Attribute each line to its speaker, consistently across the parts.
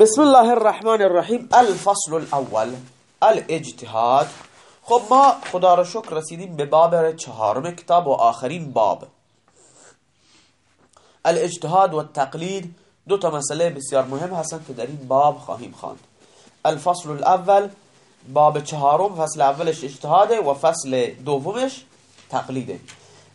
Speaker 1: بسم الله الرحمن الرحیم الفصل الأول. الاجتهاد. خب ما خدا رو شکر رسیدیم به باب چهارم کتاب و آخرین باب. الاجتهاد و التقلید دو تا مسئله بسیار مهم هستند که در این باب خواهیم خواند. الفصل الأول باب چهارم فصل اولش اجتهاده و فصل دومش تقلیده.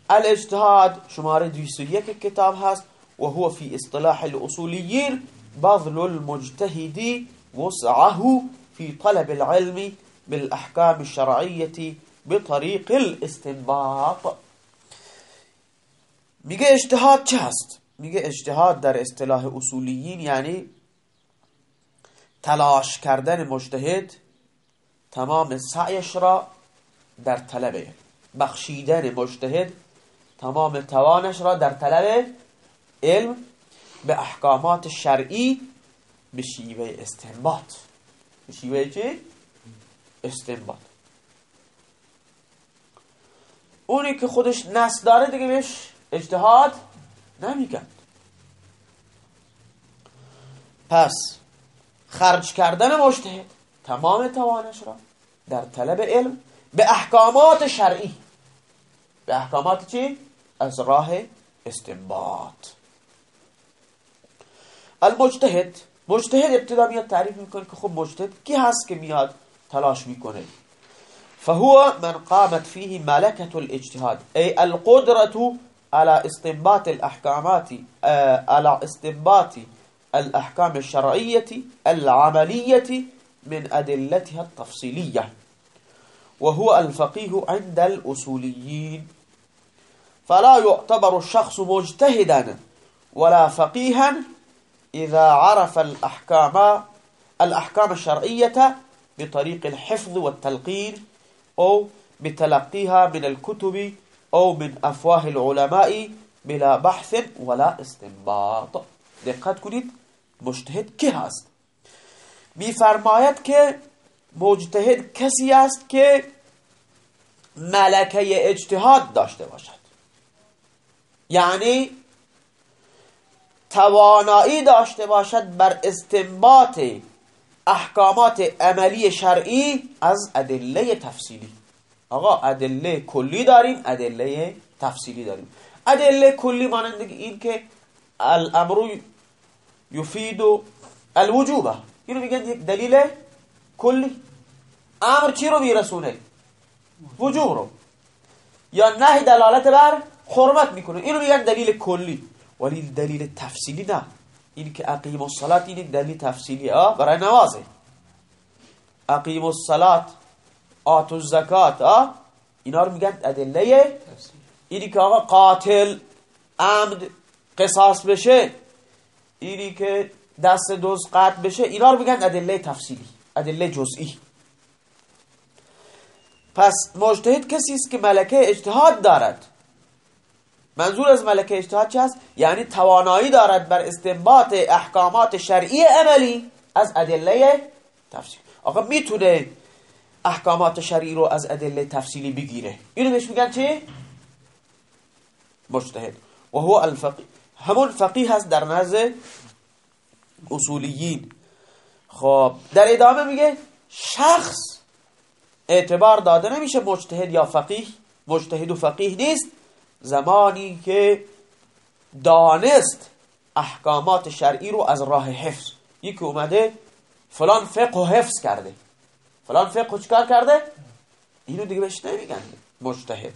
Speaker 1: الاجتهاد شماره 201 کتاب هست و هو فی اصطلاح الاصولیین. بذل المجتهد وسعه في طلب العلم بالأحكام الشرعية بطريق الاستنباط میگه اجتهاد چه هست؟ اجتهاد در اصطلاح اصولیین یعنی تلاش کردن مجتهد تمام سعیش را در طلب بخشیدن مجتهد تمام توانش را در طلب علم به احکامات شرعی به شیوه استنباط. به شیوه چی؟ استنباط. اونی که خودش نس داره دیگه بهش اجتهاد نمیگن پس خرج کردن مجتهد تمام توانش را در طلب علم به احکامات شرعی. به احکامات چی؟ از راه استنباط. المجتهد مجتهد ابتدا میاد تعریف میکنه که خب مجتهد کی هست که میاد تلاش میکنه. فهو من قامت فيه ملكة الاجتهاد. أي القدرة على استنباط الأحكامات على استنباط الأحكام الشرعية العملية من أدلتها التفصيلية وهو الفقيه عند الأصوليين فلا يعتبر الشخص مجتهدا ولا فقيها إذا عرف الأحكام الأحكام الشرعية بطريق الحفظ والتلقين أو بتلقيها من الكتب أو من أفواه العلماء بلا بحث ولا استنباط. دقت کنید؟ مجتهد کی هست؟ میفرماید که مجتهد کسی است که ملکه اجتهاد داشته باشد. یعنی توانایی داشته باشد بر استنباط احکامات عملی شرعی از ادله تفصیلی. آقا ادله کلی داریم ادله تفصیلی داریم. ادله کلی مانند این که الامر یفید الوجوبه اینو میگن یک دلیل کلی. امر چی رو میرسونه؟ وجوب رو. یا نهی دلالت بر حرمت می‌کنه. اینو میگن دلیل کلی. ولی دلیل تفصیلی نه. این که اقیم الصلات این دلیل تفصیلی. ها برای نمازه. اقیم الصلات آت الزکات. ها اینا رو میگن ادله اینی که آقا قاتل عمد قصاص بشه اینی که دست دوز قطع بشه اینا رو میگن ادله تفصیلی ادله جزئی. پس مجتهد کسی است که ملکه اجتهاد دارد. منظور از ملکه اجتهاد چه است یعنی توانایی دارد بر استنباط احکامات شرعی عملی از ادله تفصیل. آقا می‌تونه احکامات شرعی رو از ادله تفصیلی بگیره. اینو بهش میگن چی؟ مجتهد. و هو الفقیه. همون فقیه هست در نزد اصولیین. خب در ادامه میگه شخص اعتبار داده نمیشه مجتهد یا فقیه. مجتهد و فقیه نیست. زمانی که دانست احکامات شرعی رو از راه حفظ. یکی اومده فلان فقه و حفظ کرده. فلان فقه چکار کرده؟ اینو دیگه بهش نمیگن مجتهد.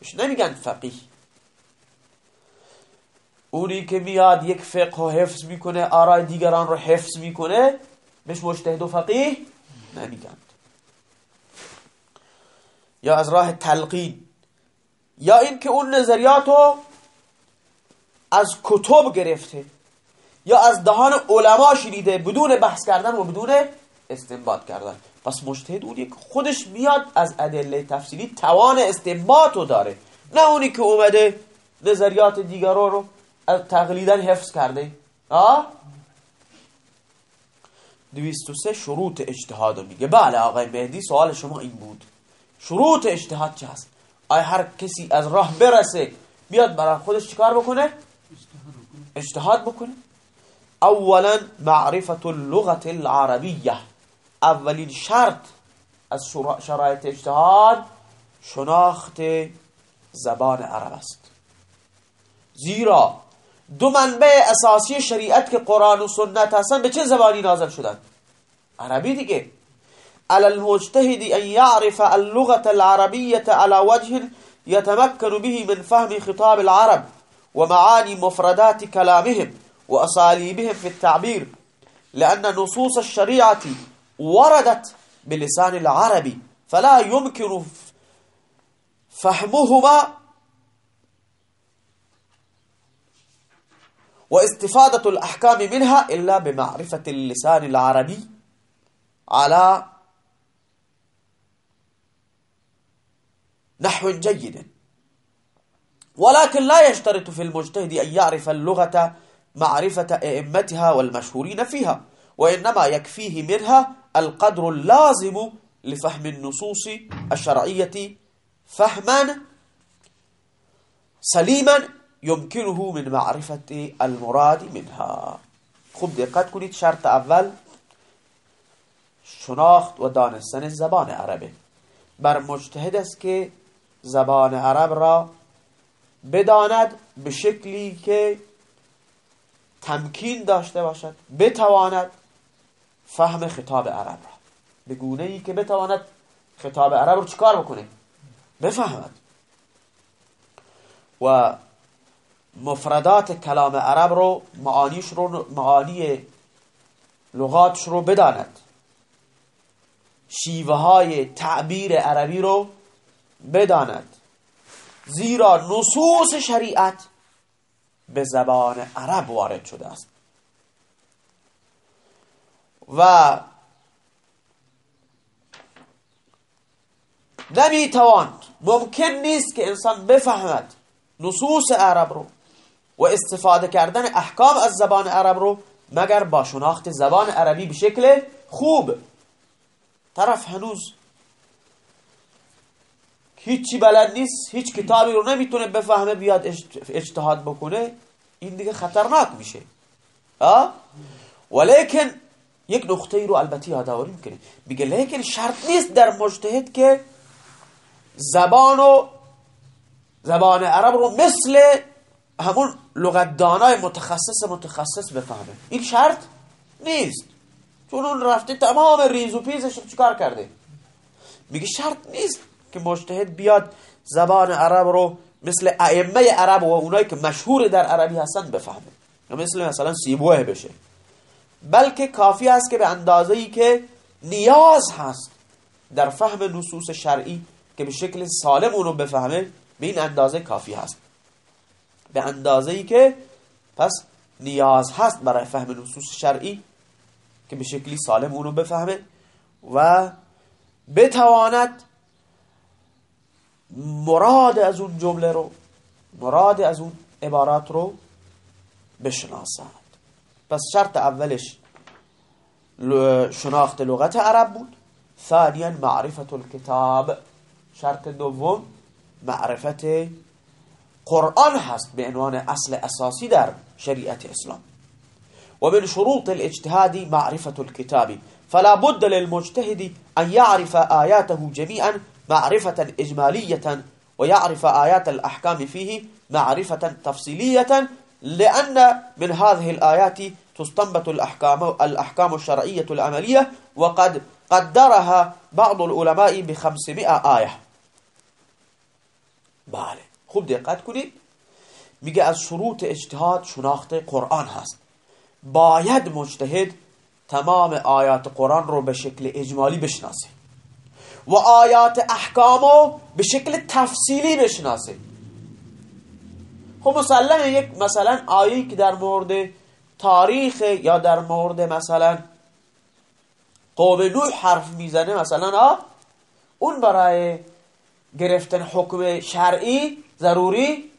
Speaker 1: بهش نمیگن فقیه. اونی که میاد یک فقه و حفظ می‌کنه آرای دیگران رو حفظ می‌کنه بهش مجتهد و فقیه نمیگن. یا از راه تلقین. یا اینکه اون نظریاتو از کتب گرفته یا از دهان علما شنیده بدون بحث کردن و بدون استنباط کردن. پس مجتهد اونی که خودش میاد از ادله تفصیلی توان استنباطو داره. نه اونی که اومده نظریات دیگران رو از تقلیدن حفظ کرده. آه؟ دویست و سه شروط اجتهاد میگه. بله آقای مهدی سوال شما این بود. شروط اجتهاد چه هست؟ آیا هر کسی از راه برسه بیاد برای خودش چیکار بکنه؟ اجتهاد بکنه. اولا معرفت اللغة العربیه اولین شرط از شرایط اجتهاد شناخت زبان عرب است. زیرا دو منبع اساسی شریعت که قرآن و سنت هستن به چه زبانی نازل شدن؟ عربی دیگه. على المجتهد أن يعرف اللغة العربية على وجه يتمكن به من فهم خطاب العرب ومعاني مفردات كلامهم وأساليبهم في التعبير لأن نصوص الشريعة وردت بلسان العربي فلا يمكن فهمهما واستفادة الأحكام منها إلا بمعرفة اللسان العربي على نحو جيد. ولكن لا يشترط في المجتهد أن يعرف اللغة معرفة أئمتها والمشهورين فيها وإنما يكفيه منها القدر اللازم لفهم النصوص الشرعية فهما سليما يمكنه من معرفة المراد منها. خوب دقت کنید شرط أول شناخت و دانستن زبان عربه بر مجتهد است که زبان عرب را بداند به شکلی که تمکین داشته باشد بتواند فهم خطاب عرب را. به گونه ای که بتواند خطاب عرب رو چکار بکنه؟ بفهمد. و مفردات کلام عرب رو معانیش رو معانی لغاتش رو بداند. شیوه های تعبیر عربی رو بداند. زیرا نصوص شریعت به زبان عرب وارد شده است. و نمی‌تواند ممکن نیست که انسان بفهمد نصوص عرب رو و استفاده کردن احکام از زبان عرب رو مگر با شناخت زبان عربی به شکل خوب. طرف هنوز هیچی بلد نیست هیچ کتابی رو نمی‌تونه بفهمه بیاد اجتهاد بکنه. این دیگه خطرناک میشه. ولیکن یک نقطه رو البته یادآوری می‌کنه میگه لیکن شرط نیست در مجتهد که زبان و زبان عرب رو مثل همون لغت دانای متخصص متخصص بفهمه. این شرط نیست. چون اون رفته تمام ریز و پیزش رو چکار کرده؟ میگه شرط نیست. که مجتهد بیاد زبان عرب رو مثل ائمه عرب و اونایی که مشهور در عربی هستن بفهمه. مثل مثلا سیبوه بشه. بلکه کافی است که به اندازه ای که نیاز هست در فهم نصوص شرعی که به شکل سالم اونو بفهمه به این اندازه کافی هست. به اندازه ای که پس نیاز هست برای فهم نصوص شرعی که به شکلی سالم اونو بفهمه و بتواند مراد از اون جمله رو مراد از اون عبارات رو بشناسد پس شرط اولش شناخت لغت عرب بود. ثانیا معرفت الكتاب شرط دوم معرفت قرآن هست به عنوان اصل اساسی در شریعت اسلام. ومن شروط الاجتهاد معرفة الكتاب فلا بد للمجتهد أن يعرف آياته جميعا معرفة إجمالية ويعرف آيات الأحكام فيه معرفة تفصيلية لأن من هذه الآيات تستنبط الأحكام, الأحكام الشرعية العملية وقد قدرها بعض العلماء بخمسمائة آية. بله خوب دقت کنید میگه از شروط اجتهاد شناخت قرآن هست. باید مجتهد تمام آیات قرآن رو به شکل اجمالی بشناسه. و آیات احکامو به شکل تفصیلی بشناسه خب مسلمه یک مثلا آیی که در مورد تاریخ یا در مورد مثلا قوم نوح حرف می‌زنه مثلا آه اون برای گرفتن حکم شرعی ضروری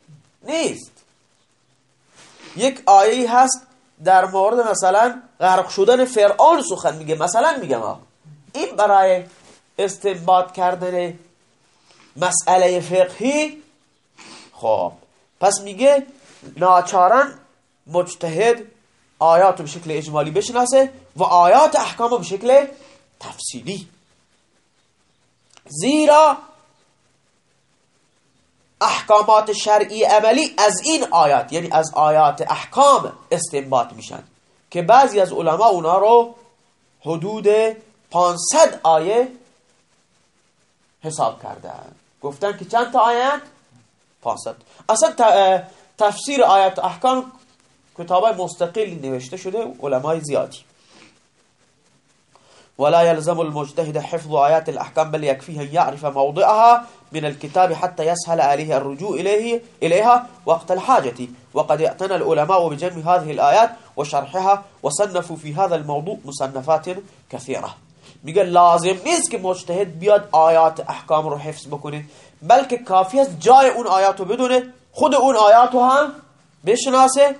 Speaker 1: نیست. یک آیه هست در مورد مثلا غرق شدن فرعون سخن میگه مثلا میگم آه. این برای استنباط کردن مسئله فقهی؟ خب پس میگه ناچارن مجتهد آیات به شکل اجمالی بشناسه و آیات احکام به شکل تفصیلی. زیرا احکامات شرعی عملی از این آیات یعنی از آیات احکام استنباط میشن که بعضی از علما اونا رو حدود 500 آیه حساب کردن. گفتن که چند تا آیت؟ 500 أصلا تفسیر آیات احکام کتاب مستقلی نوشته شده علمای زیادی. ولا يلزم المجتهد حفظ آيات الأحكام بل يكفيه أن يعرف موضعها من الكتاب حتى يسهل عليه الرجوع إليه إليها وقت الحاجة. وقد اعتنى العلماء بجمع هذه الآيات وشرحها وصنفوا في هذا الموضوع مصنفات كثيرة. میگه لازم نیست که مجتهد بیاد آیات احکام رو حفظ بکنه بلکه کافی است جای اون آیات رو بدونه خود اون آیات رو هم بشناسه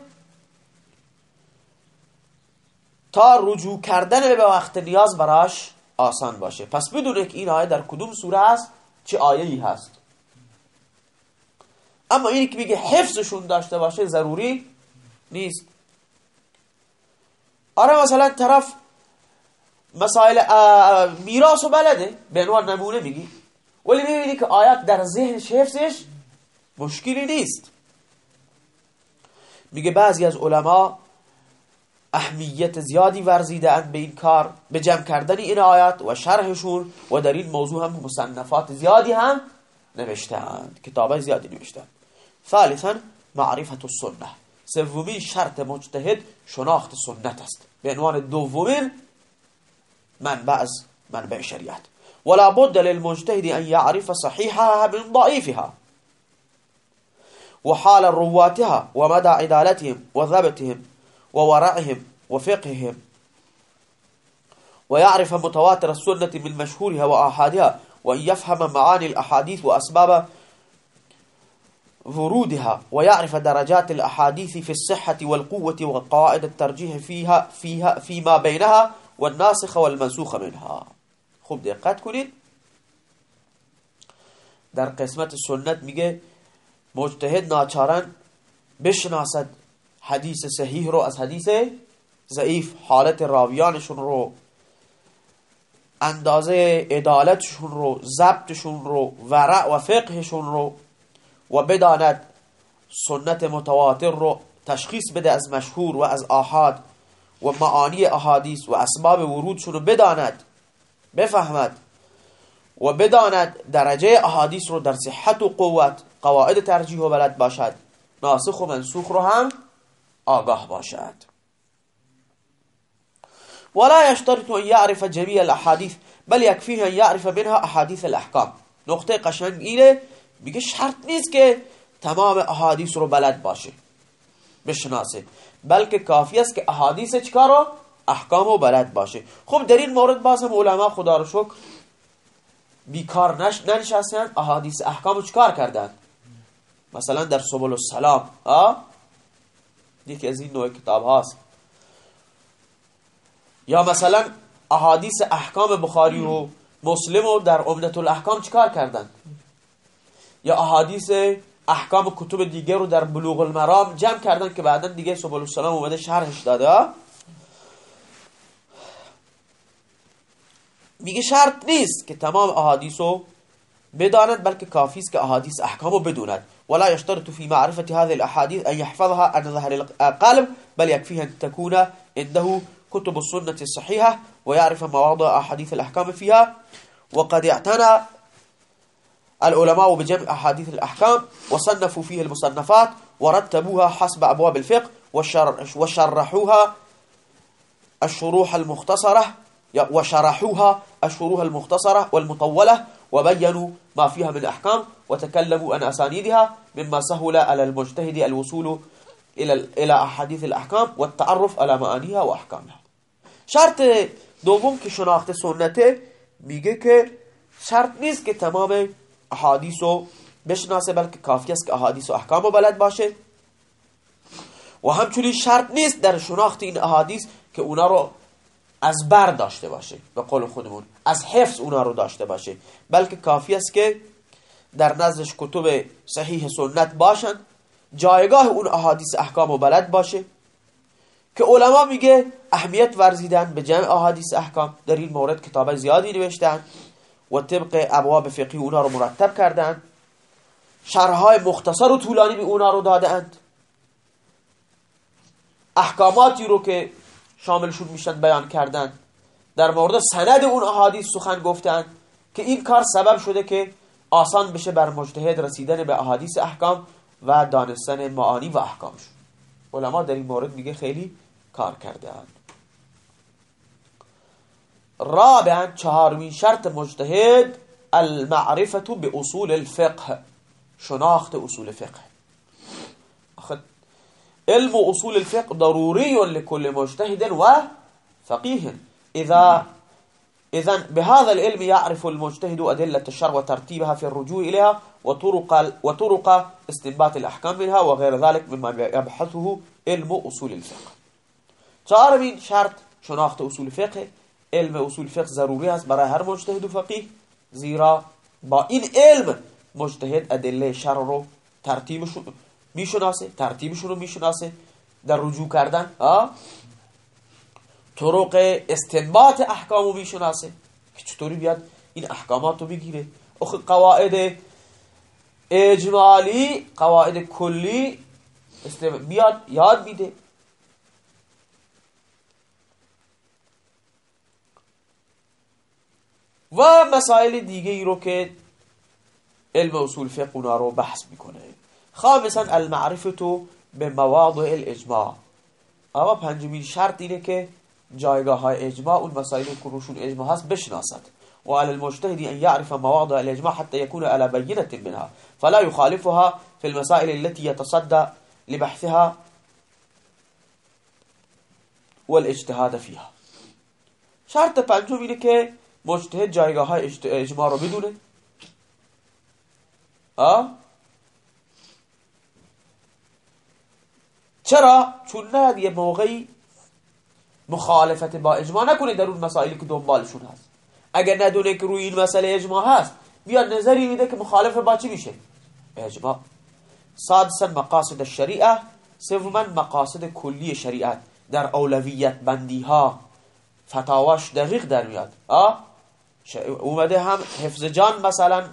Speaker 1: تا رجوع کردن به وقت نیاز براش آسان باشه. پس بدونه که این آیه در کدوم سوره است چه آیه ای هست. اما اینی که میگه حفظشون داشته باشه ضروری نیست. آره مثلا طرف مسائل میراث و بلده. به عنوان نمونه میگی. ولی می‌بینی که آیات در ذهنش حفظش مشکلی نیست. میگه بعضی از علما اهمیت زیادی ورزیده به این کار به جمع کردن این آیات و شرحشون و در این موضوع هم مصنفات زیادی هم نوشتند کتاب زیادی نوشتند ثالثا معرفت السنه سومی شرط مجتهد شناخت سنت است. به عنوان دومین منبع از منبع شریعت ولا بد للمجتهد أن يعرف صحيحها من ضعيفها وحال رواتها ومدى عدالتهم وثبتهم وورعهم وفقههم. ويعرف متواتر السنة من مشهورها وآحادها وأن يفهم معاني الأحاديث وأسباب ورودها ويعرف درجات الأحاديث في الصحة والقوة وقواعد الترجيح فيها, فيها فيما بينها والناسخ والمنسوخ منها. خوب دقت کنید. در قسمت سنت میگه مجتهد ناچارن بشناسد حدیث صحیح رو از حدیث ضعیف حالت راویانشون رو اندازه عدالتشون رو ضبطشون رو ورع و فقهشون رو و بداند سنت متواتر رو تشخیص بده از مشهور و از آحاد. و معانی احادیث و اسباب ورودشون رو بداند بفهمد و بداند درجه احادیث رو در صحت و قوت قواعد ترجیح و بلد باشد. ناسخ و منسوخ رو هم آگاه باشد. ولا يشترط ان يعرف جميع الاحاديث بل يكفيه ان يعرف منها احاديث الاحکام. نقطه قشنگ اینه میگه شرط نیست که تمام احادیث رو بلد باشه. بشناسه بلکه کافی است که احادیث چکارو احکام و بلد باشه. خب در این مورد باز هم علما خدا رو شکر بیکار نش ننشستن. احادیث احکام چکار کردن؟ مثلا در سبل السلام یکی از این نوع کتاب هاست. یا مثلا احادیث احکام بخاری و مسلم و در عمدت الاحکام چکار کردن؟ یا احادیث احکام کتب دیگه رو در بلوغ المرام جمع کردن که بعدا دیگه سبل السلام اومده شرحش داده. میگه شرط نیست که تمام احادیث رو بداند بلکه کافی است که احادیث احکام رو بدوند ولا يشترط في معرفة هذه الأحاديث أن يحفظها عن ظهر القلب بل يكفيه أن تكون عنده كتب السنة الصحيحة ويعرف مواضع أحاديث الأحكام فيها وقد اعتنى العلماء بجمع أحاديث الأحكام وصنفوا فيه المصنفات ورتبوها حسب أبواب الفقه وشرحوها الشروح المختصرة وشرحوها الشروح المختصرة والمطولة وبينوا ما فيها من أحكام وتكلموا عن أسانيدها مما سهل على المجتهد الوصول إلى إلى أحاديث الأحكام والتعرف على معانيها وأحكامها. شرط دوم که شناخت سنته میگه شرط نیست که احادیث رو بشناسه بلکه کافی است که احادیث و احکام رو بلد باشه. و همچنین شرط نیست در شناخت این احادیث که اونا رو از بر داشته باشه. به قول خودمون از حفظ اونا رو داشته باشه. بلکه کافی است که در نزدش کتب صحیح سنت باشن جایگاه اون احادیث احکام و بلد باشه. که علما میگه اهمیت ورزیدن به جمع احادیث احکام در این مورد کتاب زیادی نوشتن. و طبق ابواب فقهی اونا رو مرتب کردن شرحهای مختصر و طولانی به اونا رو دادند. احکاماتی رو که شاملشون میشن بیان کردن. در مورد سند اون احادیث سخن گفتن که این کار سبب شده که آسان بشه بر مجتهد رسیدن به احادیث احکام و دانستن معانی و احکامشون. علما در این مورد میگه خیلی کار کرده رابعا چهارمین شرط مجتهد المعرفة به اصول الفقه. شناخت أصول فقه علم أصول الفقه ضروري لكل مجتهد وفقيه إذا إذا بهذا العلم يعرف المجتهد أدلة الشرع وترتيبها في الرجوع إليها وطرق وطرق استنباط الأحكام منها وغير ذلك مما يبحثه علم أصول الفقه. چهارمین شرط شناخت أصول فقه علم اصول فقه ضروری است برای هر مجتهد و فقیه زیرا با این علم مجتهد ادله شرع رو ترتیبشون می‌شناسه ترتیبشون رو می‌شناسه در رجوع کردن طرق استنباط احکام رو می‌شناسه که چطوری بیاد این احکامات رو بگیره. اخ قواعد اجمالی قواعد کلی بیاد یاد میده. و مسائل دیگه ای رو که علم اصول فقه اونا رو بحث میکنه. خامسا المعرفة به مواضع الاجماع. اما پنجمین شرط اینه که جایگاه های اجماع اون مسائل که روشون اجماع هست بشناسد. و على المجتهد ان يعرف مواضع الاجماع حتى يكون على بينة منها. فلا يخالفها في المسائل التي يتصدى لبحثها والاجتهاد فيها شرط پنجم اینه که مجتهد جایگاه های اجماع رو بدونه چرا؟ چون نه یه موقعی مخالفت با اجماع نکنه در اون مسائلی که دنبالشون هست. اگر ندونه که روی این مسئله اجماع هست بیاد نظری میده که مخالف با چی میشه؟ اجماع. سادسا مقاصد الشریعه سوما مقاصد کلی شریعت. در اولویت بندی ها فتاواش دقیق در میاد. اومده هم حفظ جان مثلا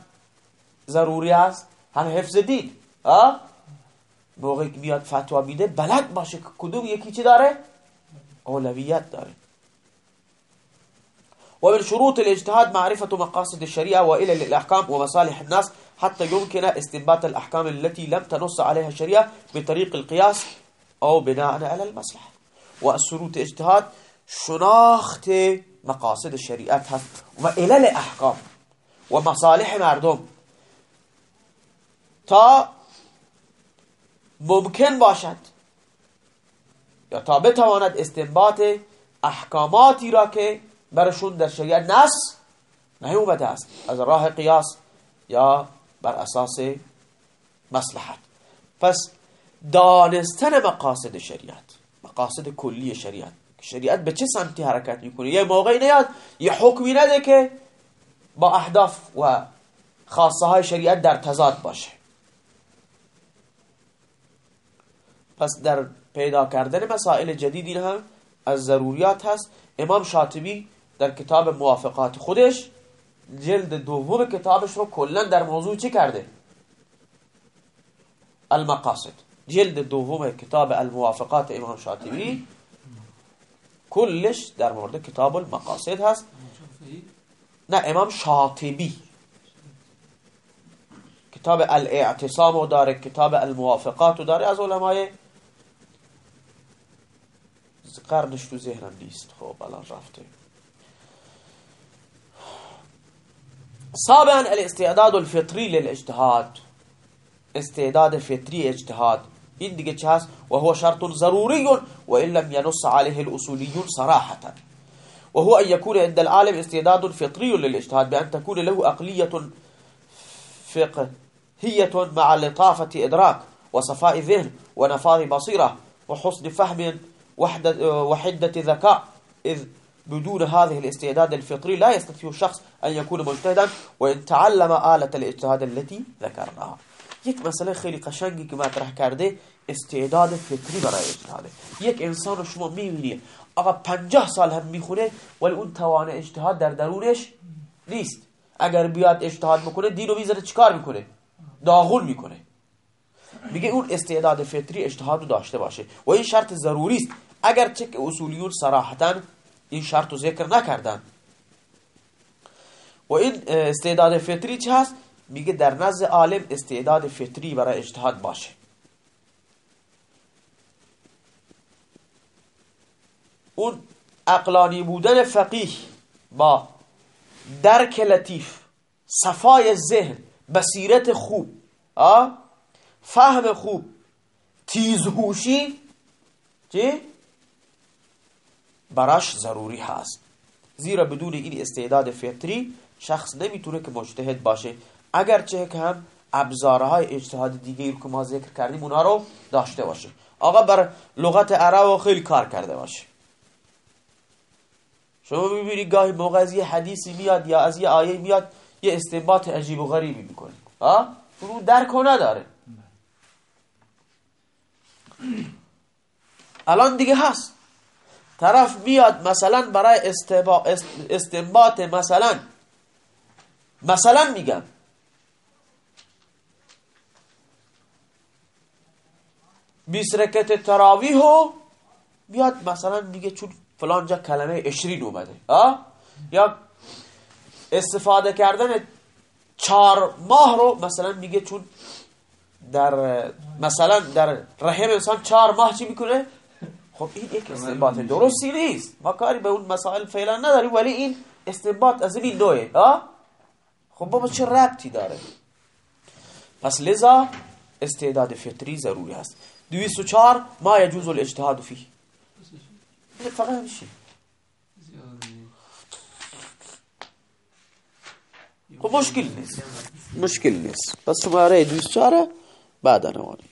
Speaker 1: ضروری است هم حفظ دین. موقعی که بیاد فتوا میده بلد باشه که کدوم یکی چی داره؟ اولویت داره. ومن شروط الاجتهاد معرفة مقاصد الشريعة وإلى الأحكام ومصالح الناس حتى يمكن استنباط الأحكام التي لم تنص عليها الشريعة بطريق القياس أو بناء على المصلحة. والشروط الاجتهاد شناخت مقاصد الشريعة وإلى الأحكام ومصالح مردم. تا ممکن باشد یا تا بتواند استنباط احکاماتی را که برشون در شریعت نص نیومده است از راه قیاس یا بر اساس مصلحت. پس دانستن مقاصد شریعت مقاصد کلی شریعت شریعت به چه سمتی حرکت می‌کنه؟ یه موقعی نیاد یه حکمی نده که با اهداف و خاصه های شریعت در تضاد باشه. پس در پیدا کردن مسائل جدیدی هم از ضروریات هست. امام شاطبی در کتاب موافقات خودش جلد دوم کتابش رو کلا در موضوع چی کرده؟ المقاصد. جلد دوم کتاب الموافقات امام شاطبی کلش در مورد کتاب المقاصد هست. نه امام شاطبی. کتاب الاعتصام داره کتاب الموافقات داره. از علمای قرنش تو ذهنم نیست. خب الان رفته. سابعا الاستعداد الفطری للاجتهاد. استعداد فطری اجتهاد. این دیگه چه هست و هو شرط ضروری و لم ينص عليه الاصوليون صراحة. وهو أن يكون عند العالم استعداد فطري للاجتهاد بأن تكون له أقلية فقهية مع لطافة إدراك وصفاء ذهن ونفاذ بصيرة وحسن فهم وحدة ذكاء. إذ بدون هذه الاستعداد الفطري لا يستطيع الشخص أن يكون مجتهدا وإن تعلم آلة الاجتهاد التي ذكرناها یک مسئله خیلی قشنگی که مطرح کرده استعداد فطری برای اجتهاده. یک انسان رو شما می‌بینید آقا پنجاه سال هم می‌خونه ولی اون توان اجتهاد در درونش نیست. اگر بیاد اجتهاد بکنه دین رو می‌ذاره چیکار می‌کنه؟ داغون می‌کنه. میگه اون استعداد فطری اجتهاد رو داشته باشه. و این شرط ضروری است. اگر چه اصولیون صراحتا این شرط رو ذکر نکردن. و این استعداد فطری چه هست؟ میگه در نزد عالم استعداد فطری برای اجتهاد باشه. اون اقلانی بودن فقیه با درک لطیف صفای ذهن بصیرت خوب فهم خوب تیزهوشی چی؟ براش ضروری هست. زیرا بدون این استعداد فطری شخص نمی‌تونه که مجتهد باشه. اگرچه که هم ابزارهای اجتهاد دیگه که ما ذکر کردیم اونا رو داشته باشه. آقا بر لغت عرب خیلی کار کرده باشه. شما می‌بینی گاهی موقع از یه حدیثی میاد یا از یه آیه میاد یه استنباط عجیب و غریبی می‌کنه ها اون درک نداره. الان دیگه هست. طرف میاد مثلا برای استنباط مثلا مثلا میگم. بیس رکت تراویح بیاد مثلا میگه چون فلان جا کلمه اشرین اومده آه؟ یا استفاده کردن چهار ماه رو مثلا میگه چون در مثلا در رحم انسان چهار ماه چی می‌کنه؟ خب این یک استنباط درستی نیست. ما کاری به اون مسائل فعلا نداریم ولی این استنباط از این نوعه خب بابا چه ربطی داره؟ پس لذا استعداد فطری ضروری هست. 204 ما يجوز الاجتهاد فيه فقط هذا الشيء مشكل بس ما رأي 204 بعد أنا